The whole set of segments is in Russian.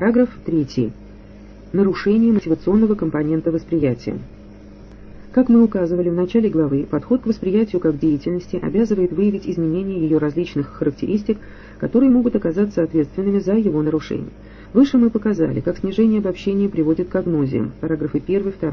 Параграф 3. Нарушение мотивационного компонента восприятия. Как мы указывали в начале главы, подход к восприятию как деятельности обязывает выявить изменения ее различных характеристик, которые могут оказаться ответственными за его нарушение. Выше мы показали, как снижение обобщения приводит к агнозиям, параграфы 1 и 2.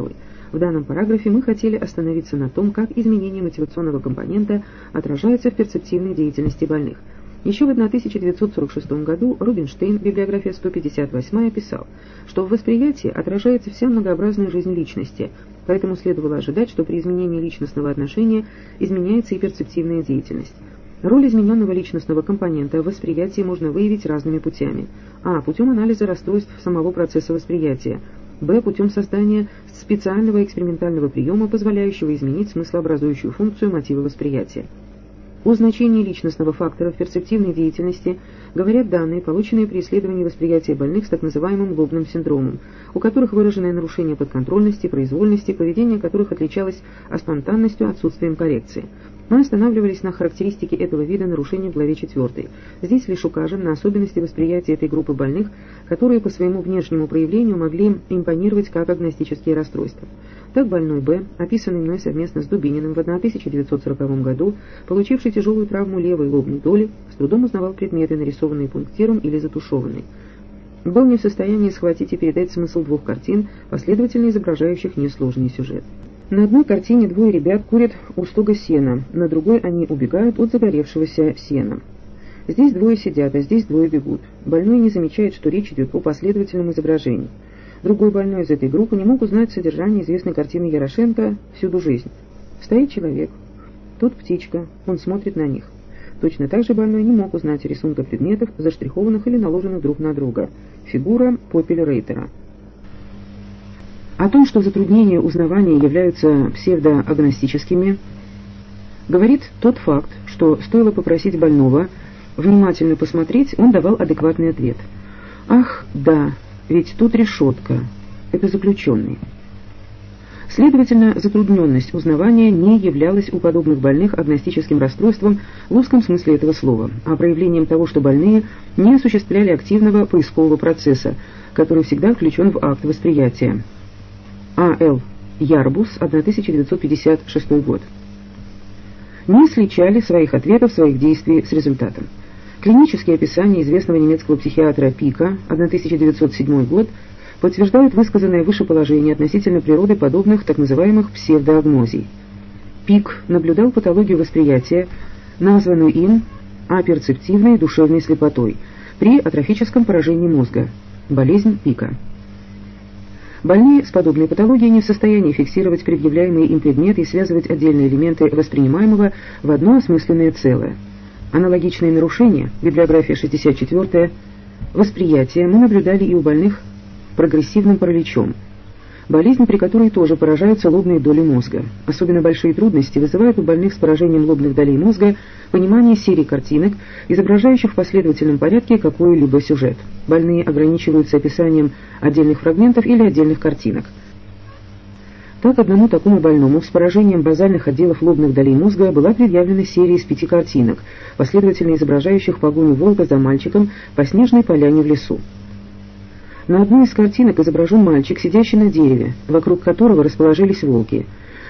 В данном параграфе мы хотели остановиться на том, как изменение мотивационного компонента отражается в перцептивной деятельности больных – еще в 1946 году Рубинштейн, библиография 158, писал, что в восприятии отражается вся многообразная жизнь личности, поэтому следовало ожидать, что при изменении личностного отношения изменяется и перцептивная деятельность. Роль измененного личностного компонента в восприятии можно выявить разными путями. А. Путем анализа расстройств самого процесса восприятия. Б. Путем создания специального экспериментального приема, позволяющего изменить смыслообразующую функцию мотива восприятия. О значении личностного фактора в перцептивной деятельности говорят данные, полученные при исследовании восприятия больных с так называемым лобным синдромом, у которых выраженное нарушение подконтрольности, произвольности, поведение которых отличалось спонтанностью, отсутствием коррекции. Мы останавливались на характеристике этого вида нарушений в главе 4. Здесь лишь укажем на особенности восприятия этой группы больных, которые по своему внешнему проявлению могли импонировать как агностические расстройства. Так больной Б, описанный мной совместно с Дубининым в 1940 году, получивший тяжелую травму левой лобной доли, с трудом узнавал предметы, нарисованные пунктиром или затушеванные. Был не в состоянии схватить и передать смысл двух картин, последовательно изображающих несложный сюжет. На одной картине двое ребят курят у стога сена, на другой они убегают от загоревшегося сена. Здесь двое сидят, а здесь двое бегут. Больной не замечает, что речь идет о последовательном изображении. Другой больной из этой группы не мог узнать содержание известной картины Ярошенко «Всюду жизнь». Стоит человек, тут птичка, он смотрит на них. Точно так же больной не мог узнать рисунка предметов, заштрихованных или наложенных друг на друга. Фигура Попеля Рейтера. О том, что затруднения узнавания являются псевдоагностическими, говорит тот факт, что стоило попросить больного внимательно посмотреть, он давал адекватный ответ. «Ах, да, ведь тут решетка. Это заключенный. Следовательно, затрудненность узнавания не являлась у подобных больных агностическим расстройством в узком смысле этого слова, а проявлением того, что больные не осуществляли активного поискового процесса, который всегда включен в акт восприятия. А.Л. Ярбус, 1956 год. Не сличали своих ответов, своих действий с результатом. Клинические описания известного немецкого психиатра Пика, 1907 год, подтверждают высказанное выше положение относительно природы подобных так называемых псевдоагнозий. Пик наблюдал патологию восприятия, названную им аперцептивной душевной слепотой, при атрофическом поражении мозга, болезнь Пика. Больные с подобной патологией не в состоянии фиксировать предъявляемые им предметы и связывать отдельные элементы воспринимаемого в одно осмысленное целое – Аналогичные нарушения, библиография 64 восприятие мы наблюдали и у больных прогрессивным параличом, болезнь, при которой тоже поражаются лобные доли мозга. Особенно большие трудности вызывают у больных с поражением лобных долей мозга понимание серии картинок, изображающих в последовательном порядке какой-либо сюжет. Больные ограничиваются описанием отдельных фрагментов или отдельных картинок – так одному такому больному с поражением базальных отделов лобных долей мозга была предъявлена серия из пяти картинок, последовательно изображающих погоню волка за мальчиком по снежной поляне в лесу. На одной из картинок изображен мальчик, сидящий на дереве, вокруг которого расположились волки.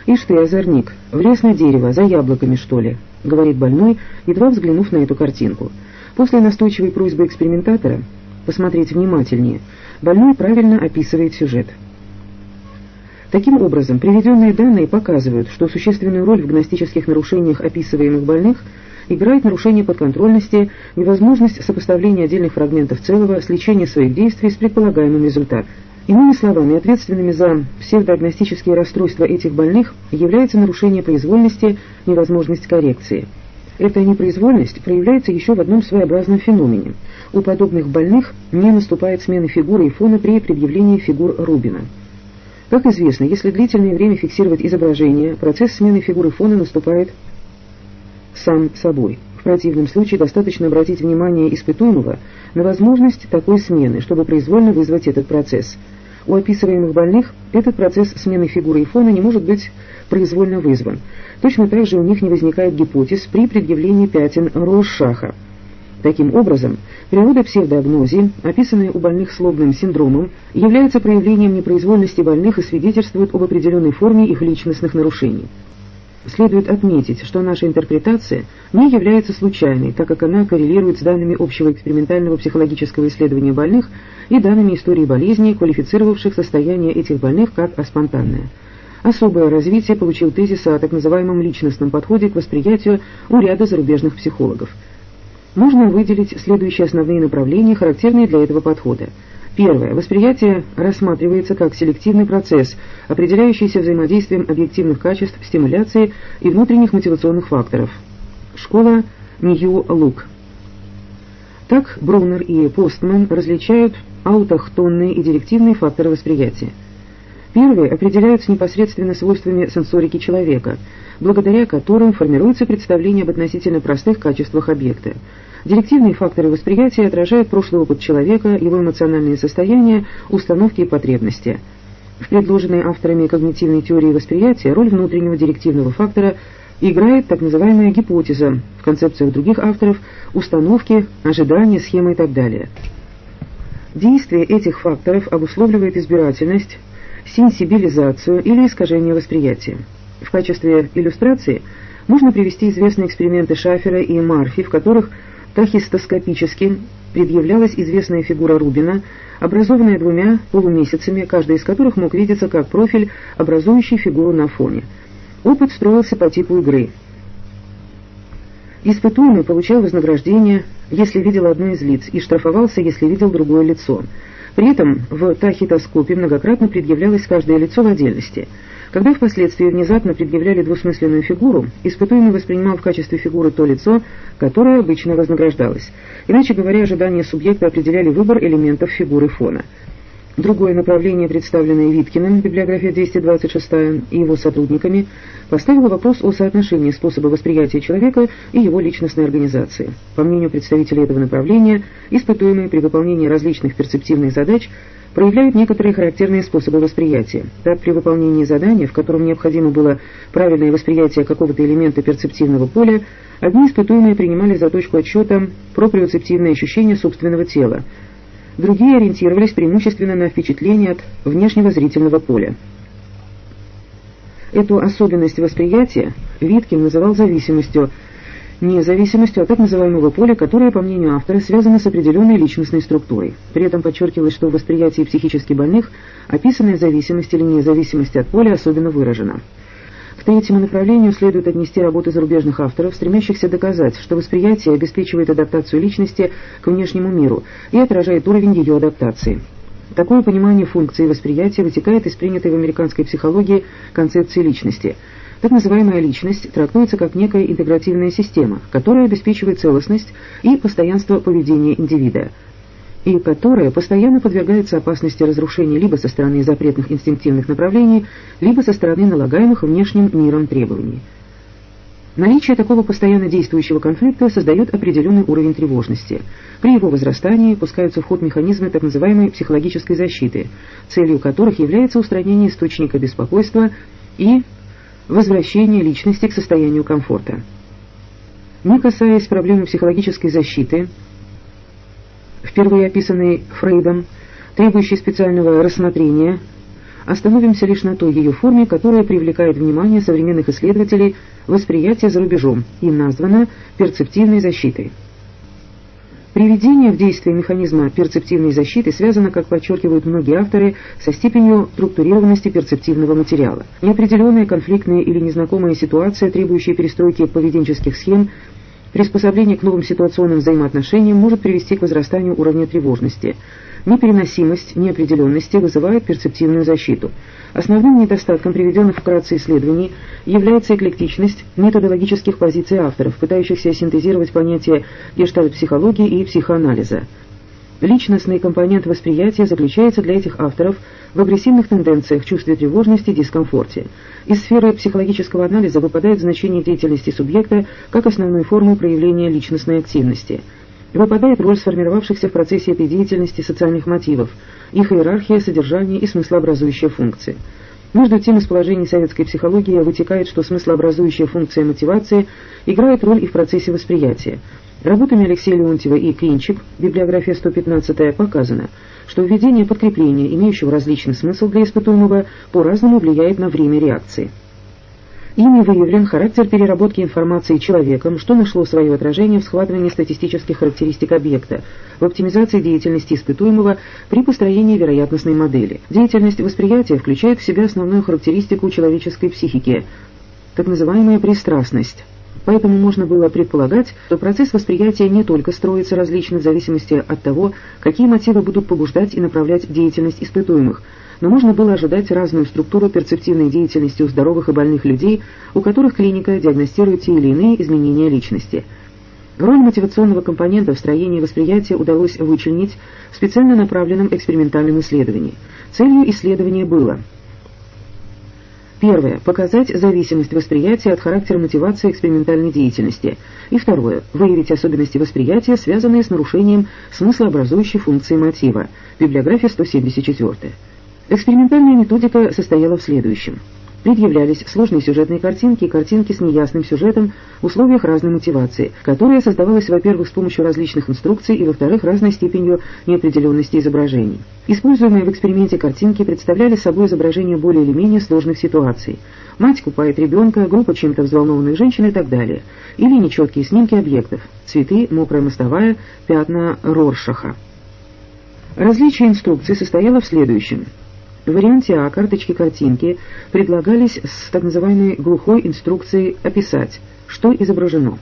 «Ишь ты, озорник, влез на дерево, за яблоками, что ли?» — говорит больной, едва взглянув на эту картинку. После настойчивой просьбы экспериментатора посмотреть внимательнее, больной правильно описывает сюжет. Таким образом, приведенные данные показывают, что существенную роль в гностических нарушениях описываемых больных играет нарушение подконтрольности, невозможность сопоставления отдельных фрагментов целого, сличение своих действий с предполагаемым результатом. Иными словами, ответственными за псевдоагностические расстройства этих больных является нарушение произвольности, невозможность коррекции. Эта непроизвольность проявляется еще в одном своеобразном феномене. У подобных больных не наступает смена фигуры и фона при предъявлении фигур Рубина. Как известно, если длительное время фиксировать изображение, процесс смены фигуры фона наступает сам собой. В противном случае достаточно обратить внимание испытуемого на возможность такой смены, чтобы произвольно вызвать этот процесс. У описываемых больных этот процесс смены фигуры и фона не может быть произвольно вызван. Точно так же у них не возникает гипотез при предъявлении пятен Рошаха. Таким образом, природа псевдоагнозии, описанная у больных слобным синдромом, является проявлением непроизвольности больных и свидетельствует об определенной форме их личностных нарушений. Следует отметить, что наша интерпретация не является случайной, так как она коррелирует с данными общего экспериментального психологического исследования больных и данными истории болезней, квалифицировавших состояние этих больных как аспонтанное. Особое развитие получил тезис о так называемом личностном подходе к восприятию у ряда зарубежных психологов. Можно выделить следующие основные направления, характерные для этого подхода. Первое. Восприятие рассматривается как селективный процесс, определяющийся взаимодействием объективных качеств стимуляции и внутренних мотивационных факторов. Школа Нью-Лук. Так Брунер и Постман различают аутохтонные и директивные факторы восприятия. Первые определяются непосредственно свойствами сенсорики человека, благодаря которым формируется представление об относительно простых качествах объекта. Директивные факторы восприятия отражают прошлый опыт человека, его эмоциональные состояния, установки и потребности. В предложенной авторами когнитивной теории восприятия роль внутреннего директивного фактора играет так называемая гипотеза, в концепциях других авторов – установки, ожидания, схемы и так далее. Действие этих факторов обусловливает избирательность, сенсибилизацию или искажение восприятия. В качестве иллюстрации можно привести известные эксперименты Шафера и Марфи, в которых тахистоскопически предъявлялась известная фигура Рубина, образованная двумя полумесяцами, каждый из которых мог видеться как профиль, образующий фигуру на фоне. Опыт строился по типу игры. Испытуемый получал вознаграждение, если видел одно из лиц, и штрафовался, если видел другое лицо – при этом в тахитоскопе многократно предъявлялось каждое лицо в отдельности. Когда впоследствии внезапно предъявляли двусмысленную фигуру, испытуемый воспринимал в качестве фигуры то лицо, которое обычно вознаграждалось. Иначе говоря, ожидания субъекта определяли выбор элементов фигуры фона. Другое направление, представленное Виткиным, библиография 226 и его сотрудниками, поставило вопрос о соотношении способа восприятия человека и его личностной организации. По мнению представителей этого направления, испытуемые при выполнении различных перцептивных задач проявляют некоторые характерные способы восприятия. Так, при выполнении задания, в котором необходимо было правильное восприятие какого-то элемента перцептивного поля, одни испытуемые принимали за точку отсчета проприоцептивные ощущения собственного тела, другие ориентировались преимущественно на впечатление от внешнего зрительного поля. Эту особенность восприятия Виткин называл зависимостью, не зависимостью, а так называемого поля, которое, по мнению автора, связано с определенной личностной структурой. При этом подчеркивалось, что в восприятии психически больных описанная зависимость или независимость от поля особенно выражена третьему направлению следует отнести работы зарубежных авторов, стремящихся доказать, что восприятие обеспечивает адаптацию личности к внешнему миру и отражает уровень ее адаптации. Такое понимание функции восприятия вытекает из принятой в американской психологии концепции личности. Так называемая личность трактуется как некая интегративная система, которая обеспечивает целостность и постоянство поведения индивида – и которая постоянно подвергается опасности разрушения либо со стороны запретных инстинктивных направлений, либо со стороны налагаемых внешним миром требований. Наличие такого постоянно действующего конфликта создает определенный уровень тревожности. При его возрастании пускаются в ход механизмы так называемой психологической защиты, целью которых является устранение источника беспокойства и возвращение личности к состоянию комфорта. Не касаясь проблемы психологической защиты, впервые описанный Фрейдом, требующий специального рассмотрения, остановимся лишь на той ее форме, которая привлекает внимание современных исследователей восприятия за рубежом и названа перцептивной защитой. Приведение в действие механизма перцептивной защиты связано, как подчеркивают многие авторы, со степенью структурированности перцептивного материала. Неопределенная конфликтная или незнакомая ситуация, требующая перестройки поведенческих схем, Приспособление к новым ситуационным взаимоотношениям может привести к возрастанию уровня тревожности. Непереносимость неопределенности вызывает перцептивную защиту. Основным недостатком приведенных вкратце исследований является эклектичность методологических позиций авторов, пытающихся синтезировать понятия гештальт-психологии и психоанализа. Личностный компонент восприятия заключается для этих авторов в агрессивных тенденциях, чувстве тревожности, дискомфорте. Из сферы психологического анализа выпадает значение деятельности субъекта как основной формы проявления личностной активности. Выпадает роль сформировавшихся в процессе этой деятельности социальных мотивов, их иерархия, содержание и смыслообразующая функция. Между тем, из положений советской психологии вытекает, что смыслообразующая функция мотивации играет роль и в процессе восприятия. Работами Алексея Леонтьева и Клинчик, библиография 115 показано, что введение подкрепления, имеющего различный смысл для испытуемого, по-разному влияет на время реакции. Ими выявлен характер переработки информации человеком, что нашло свое отражение в схватывании статистических характеристик объекта, в оптимизации деятельности испытуемого при построении вероятностной модели. Деятельность восприятия включает в себя основную характеристику человеческой психики, так называемая пристрастность. Поэтому можно было предполагать, что процесс восприятия не только строится различно в зависимости от того, какие мотивы будут побуждать и направлять деятельность испытуемых – но можно было ожидать разную структуру перцептивной деятельности у здоровых и больных людей, у которых клиника диагностирует те или иные изменения личности. Роль мотивационного компонента в строении восприятия удалось вычленить в специально направленном экспериментальном исследовании. Целью исследования было Первое. Показать зависимость восприятия от характера мотивации экспериментальной деятельности. И второе. Выявить особенности восприятия, связанные с нарушением смыслообразующей функции мотива. Библиография 174. Экспериментальная методика состояла в следующем. Предъявлялись сложные сюжетные картинки и картинки с неясным сюжетом в условиях разной мотивации, которая создавалась, во-первых, с помощью различных инструкций и, во-вторых, разной степенью неопределенности изображений. Используемые в эксперименте картинки представляли собой изображение более или менее сложных ситуаций. Мать купает ребенка, группа чем-то взволнованных женщин и так далее. Или нечеткие снимки объектов. Цветы, мокрая мостовая, пятна Роршаха. Различие инструкций состояло в следующем. Варианте А карточки-картинки предлагались с так называемой глухой инструкцией описать, что изображено.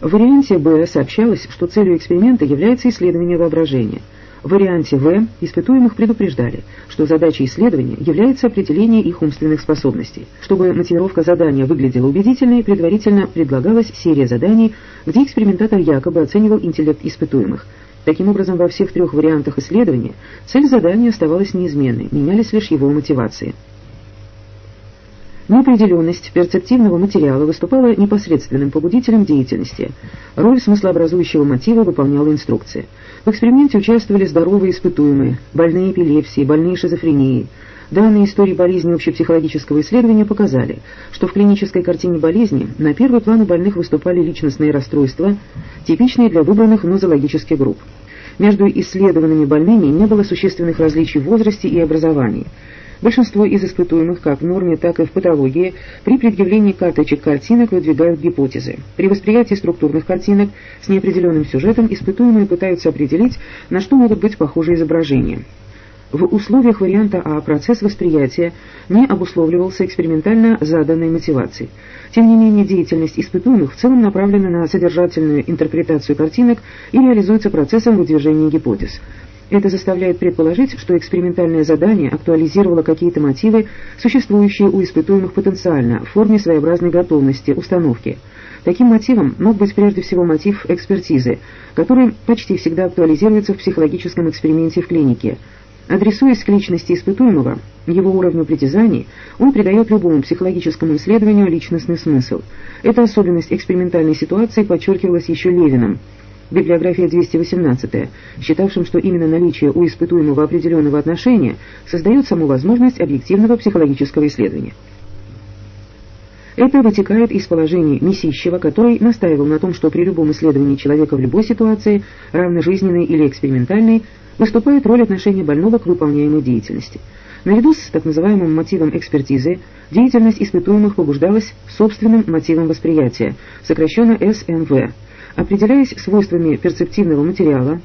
В варианте Б сообщалось, что целью эксперимента является исследование воображения. В варианте В испытуемых предупреждали, что задачей исследования является определение их умственных способностей. Чтобы мотивировка задания выглядела убедительной, предварительно предлагалась серия заданий, где экспериментатор якобы оценивал интеллект испытуемых – Таким образом, во всех трех вариантах исследования цель задания оставалась неизменной, менялись лишь его мотивации. Неопределенность перцептивного материала выступала непосредственным побудителем деятельности. Роль смыслообразующего мотива выполняла инструкция. В эксперименте участвовали здоровые испытуемые, больные эпилепсией, больные шизофренией, Данные истории болезни общепсихологического исследования показали, что в клинической картине болезни на первый план у больных выступали личностные расстройства, типичные для выбранных нозологических групп. Между исследованными больными не было существенных различий в возрасте и образовании. Большинство из испытуемых как в норме, так и в патологии при предъявлении карточек картинок выдвигают гипотезы. При восприятии структурных картинок с неопределенным сюжетом испытуемые пытаются определить, на что могут быть похожи изображения. В условиях варианта А процесс восприятия не обусловливался экспериментально заданной мотивацией. Тем не менее, деятельность испытуемых в целом направлена на содержательную интерпретацию картинок и реализуется процессом выдвижения гипотез. Это заставляет предположить, что экспериментальное задание актуализировало какие-то мотивы, существующие у испытуемых потенциально, в форме своеобразной готовности, установки. Таким мотивом мог быть прежде всего мотив экспертизы, который почти всегда актуализируется в психологическом эксперименте в клинике – Адресуясь к личности испытуемого, его уровню притязаний, он придает любому психологическому исследованию личностный смысл. Эта особенность экспериментальной ситуации подчеркивалась еще Левиным. Библиография 218, считавшим, что именно наличие у испытуемого определенного отношения создает саму возможность объективного психологического исследования. Это вытекает из положений Месищева, который настаивал на том, что при любом исследовании человека в любой ситуации, равно жизненной или экспериментальной, выступает роль отношения больного к выполняемой деятельности. Наряду с так называемым мотивом экспертизы, деятельность испытуемых побуждалась собственным мотивом восприятия, сокращенно СМВ, определяясь свойствами перцептивного материала,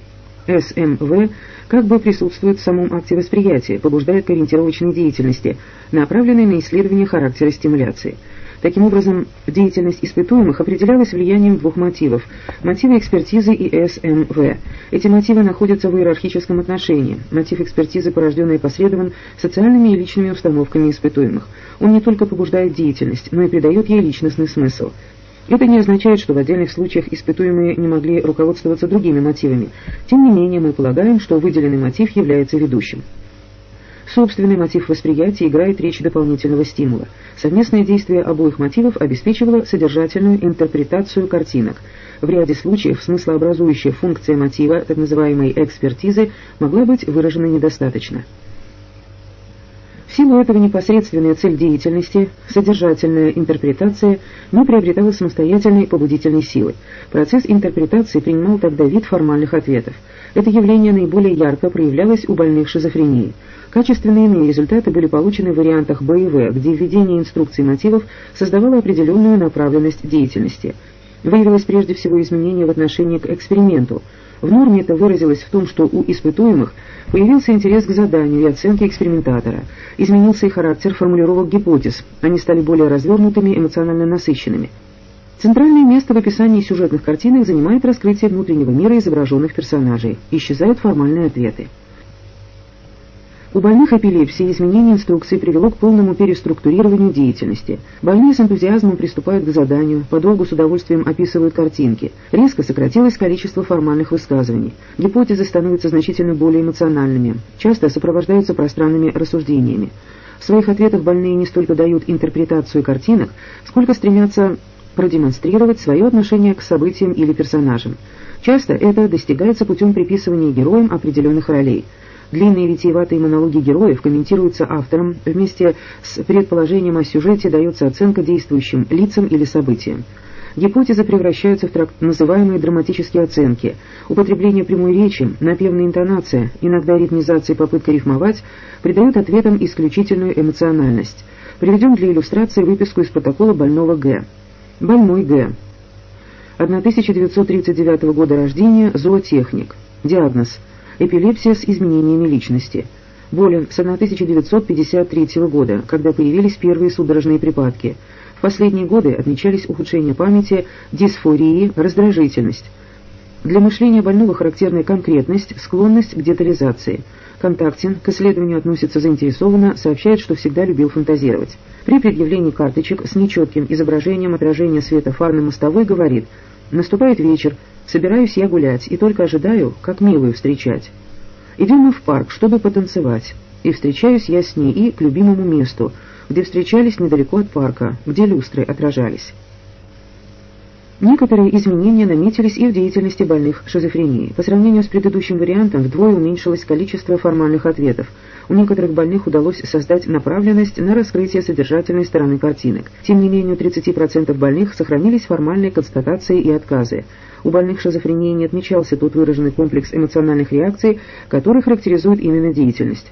СМВ как бы присутствует в самом акте восприятия, побуждает к ориентировочной деятельности, направленной на исследование характера стимуляции – Таким образом, деятельность испытуемых определялась влиянием двух мотивов – мотива экспертизы и СМВ. Эти мотивы находятся в иерархическом отношении. Мотив экспертизы порожден и опосредован социальными и личными установками испытуемых. Он не только побуждает деятельность, но и придает ей личностный смысл. Это не означает, что в отдельных случаях испытуемые не могли руководствоваться другими мотивами. Тем не менее, мы полагаем, что выделенный мотив является ведущим. Собственный мотив восприятия играет речь дополнительного стимула. Совместное действие обоих мотивов обеспечивало содержательную интерпретацию картинок. В ряде случаев смыслообразующая функция мотива, так называемой экспертизы, могла быть выражена недостаточно. В силу этого непосредственная цель деятельности, содержательная интерпретация, не приобретала самостоятельной побудительной силы. Процесс интерпретации принимал тогда вид формальных ответов. Это явление наиболее ярко проявлялось у больных шизофренией. Качественные иные результаты были получены в вариантах Б где введение инструкций мотивов создавало определенную направленность деятельности. Выявилось прежде всего изменение в отношении к эксперименту – в норме это выразилось в том, что у испытуемых появился интерес к заданию и оценке экспериментатора, изменился и характер формулировок гипотез, они стали более развернутыми, эмоционально насыщенными. Центральное место в описании сюжетных картинок занимает раскрытие внутреннего мира изображенных персонажей. Исчезают формальные ответы. У больных эпилепсией изменение инструкции привело к полному переструктурированию деятельности. Больные с энтузиазмом приступают к заданию, подолгу с удовольствием описывают картинки. Резко сократилось количество формальных высказываний. Гипотезы становятся значительно более эмоциональными, часто сопровождаются пространными рассуждениями. В своих ответах больные не столько дают интерпретацию картинок, сколько стремятся продемонстрировать свое отношение к событиям или персонажам. Часто это достигается путем приписывания героям определенных ролей – Длинные витиеватые монологи героев комментируются автором, вместе с предположением о сюжете дается оценка действующим лицам или событиям. Гипотезы превращаются в так называемые драматические оценки. Употребление прямой речи, напевная интонация, иногда ритмизация и попытка рифмовать придают ответам исключительную эмоциональность. Приведем для иллюстрации выписку из протокола больного Г. Больной Г. 1939 года рождения, зоотехник. Диагноз – эпилепсия с изменениями личности. Болен с 1953 года, когда появились первые судорожные припадки. В последние годы отмечались ухудшение памяти, дисфории, раздражительность. Для мышления больного характерна конкретность, склонность к детализации. Контактин к исследованию относится заинтересованно, сообщает, что всегда любил фантазировать. При предъявлении карточек с нечетким изображением отражения света фар на мостовой говорит «Наступает вечер, Собираюсь я гулять и только ожидаю, как милую встречать. Идем мы в парк, чтобы потанцевать, и встречаюсь я с ней и к любимому месту, где встречались недалеко от парка, где люстры отражались. Некоторые изменения наметились и в деятельности больных шизофренией. По сравнению с предыдущим вариантом вдвое уменьшилось количество формальных ответов. У некоторых больных удалось создать направленность на раскрытие содержательной стороны картинок. Тем не менее, у 30% больных сохранились формальные констатации и отказы. У больных шизофренией не отмечался тот выраженный комплекс эмоциональных реакций, который характеризует именно деятельность.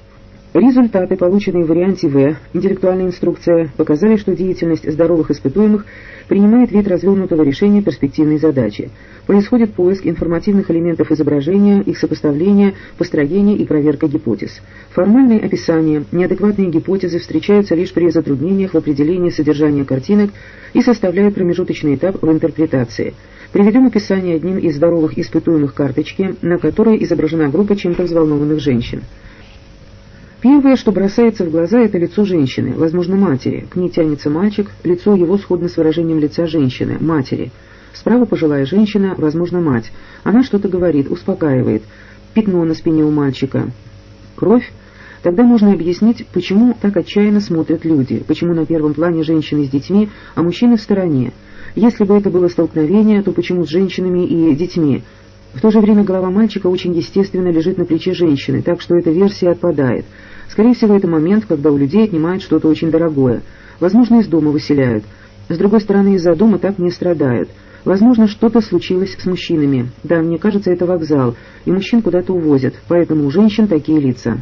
Результаты, полученные в варианте В, интеллектуальная инструкция, показали, что деятельность здоровых испытуемых принимает вид развернутого решения перспективной задачи. Происходит поиск информативных элементов изображения, их сопоставление, построение и проверка гипотез. Формальные описания, неадекватные гипотезы встречаются лишь при затруднениях в определении содержания картинок и составляют промежуточный этап в интерпретации. Приведем описание одним из здоровых испытуемых карточки, на которой изображена группа чем-то взволнованных женщин. Первое, что бросается в глаза, это лицо женщины, возможно, матери. К ней тянется мальчик, лицо его сходно с выражением лица женщины, матери. Справа пожилая женщина, возможно, мать. Она что-то говорит, успокаивает. Пятно на спине у мальчика. Кровь? Тогда можно объяснить, почему так отчаянно смотрят люди, почему на первом плане женщины с детьми, а мужчины в стороне. Если бы это было столкновение, то почему с женщинами и детьми? В то же время голова мальчика очень естественно лежит на плече женщины, так что эта версия отпадает. Скорее всего, это момент, когда у людей отнимают что-то очень дорогое. Возможно, из дома выселяют. С другой стороны, из-за дома так не страдают. Возможно, что-то случилось с мужчинами. Да, мне кажется, это вокзал, и мужчин куда-то увозят, поэтому у женщин такие лица.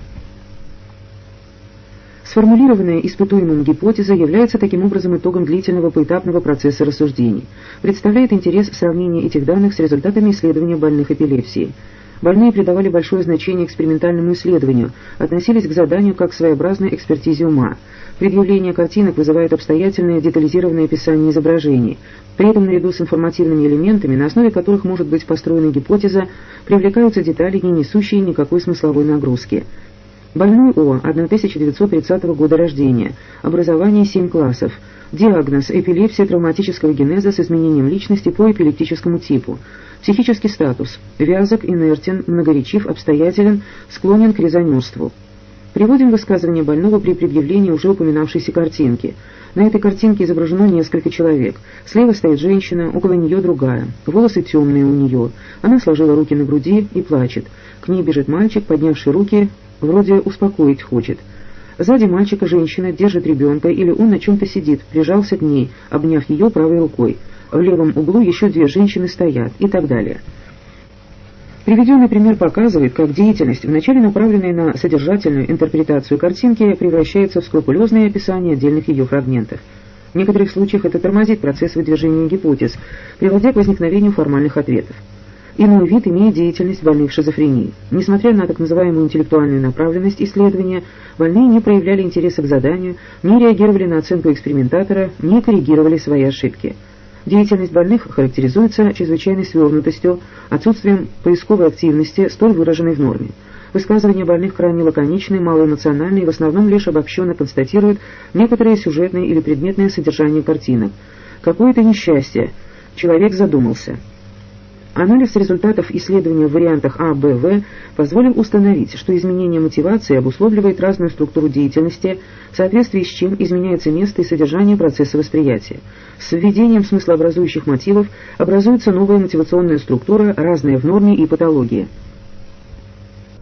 Сформулированная испытуемым гипотеза является таким образом итогом длительного поэтапного процесса рассуждений. Представляет интерес сравнения этих данных с результатами исследования больных эпилепсией. Больные придавали большое значение экспериментальному исследованию, относились к заданию как к своеобразной экспертизе ума. Предъявление картинок вызывает обстоятельное детализированное описание изображений. При этом наряду с информативными элементами, на основе которых может быть построена гипотеза, привлекаются детали, не несущие никакой смысловой нагрузки. Больной О, 1930 года рождения, образование 7 классов, диагноз – эпилепсия травматического генеза с изменением личности по эпилептическому типу, психический статус – вязок, инертен, многоречив, обстоятелен, склонен к резонерству. Приводим высказывание больного при предъявлении уже упоминавшейся картинки. На этой картинке изображено несколько человек. Слева стоит женщина, около нее другая. Волосы темные у нее. Она сложила руки на груди и плачет. К ней бежит мальчик, поднявший руки, вроде успокоить хочет. Сзади мальчика женщина держит ребенка или он на чем-то сидит, прижался к ней, обняв ее правой рукой. В левом углу еще две женщины стоят и так далее. Приведенный пример показывает, как деятельность, вначале направленная на содержательную интерпретацию картинки, превращается в скрупулезное описание отдельных ее фрагментов. В некоторых случаях это тормозит процесс выдвижения гипотез, приводя к возникновению формальных ответов. Иной вид имеет деятельность больных шизофренией. Несмотря на так называемую интеллектуальную направленность исследования, больные не проявляли интереса к заданию, не реагировали на оценку экспериментатора, не коррегировали свои ошибки. Деятельность больных характеризуется чрезвычайной свернутостью, отсутствием поисковой активности, столь выраженной в норме. Высказывания больных крайне лаконичны, малоэмоциональны и в основном лишь обобщенно констатируют некоторые сюжетные или предметное содержание картинок. Какое-то несчастье. Человек задумался. Анализ результатов исследования в вариантах А, Б, В позволил установить, что изменение мотивации обусловливает разную структуру деятельности, в соответствии с чем изменяется место и содержание процесса восприятия. С введением смыслообразующих мотивов образуется новая мотивационная структура, разная в норме и патологии.